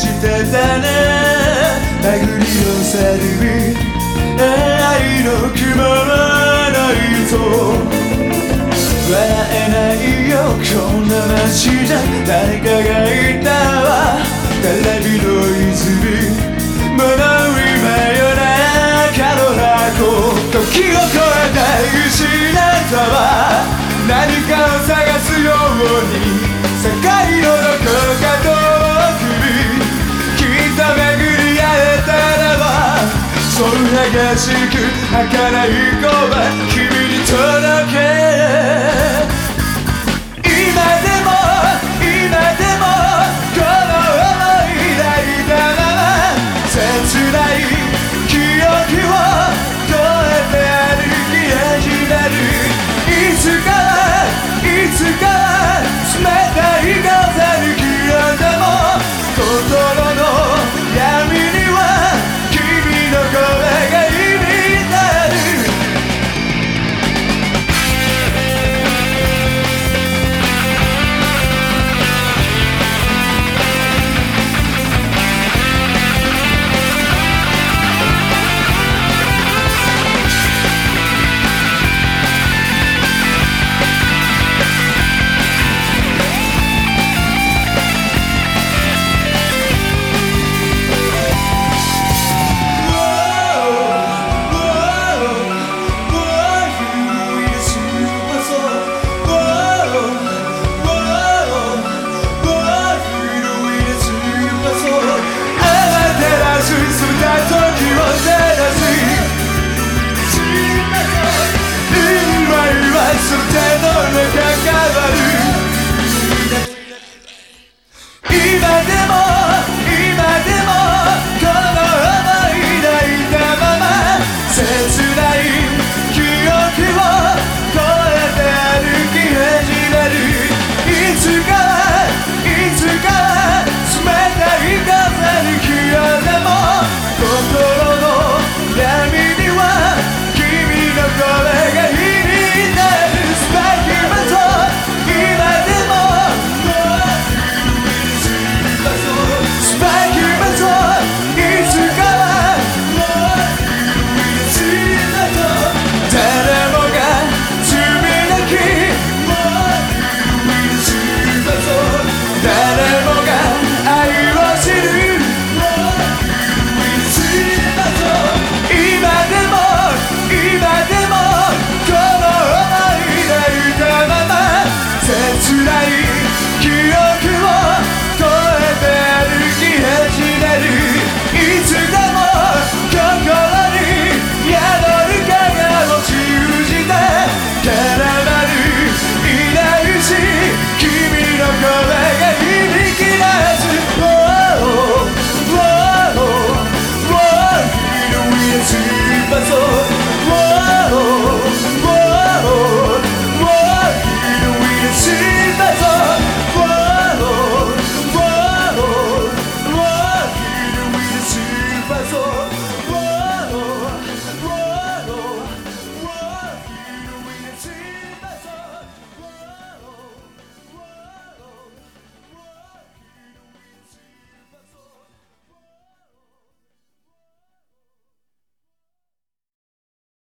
してたね。殴り寄せる。愛の雲はないと。笑えないよ。こんな街じゃ。誰かがいたわ。テレビの泉。学びしく儚い声君に届け